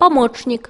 помощник.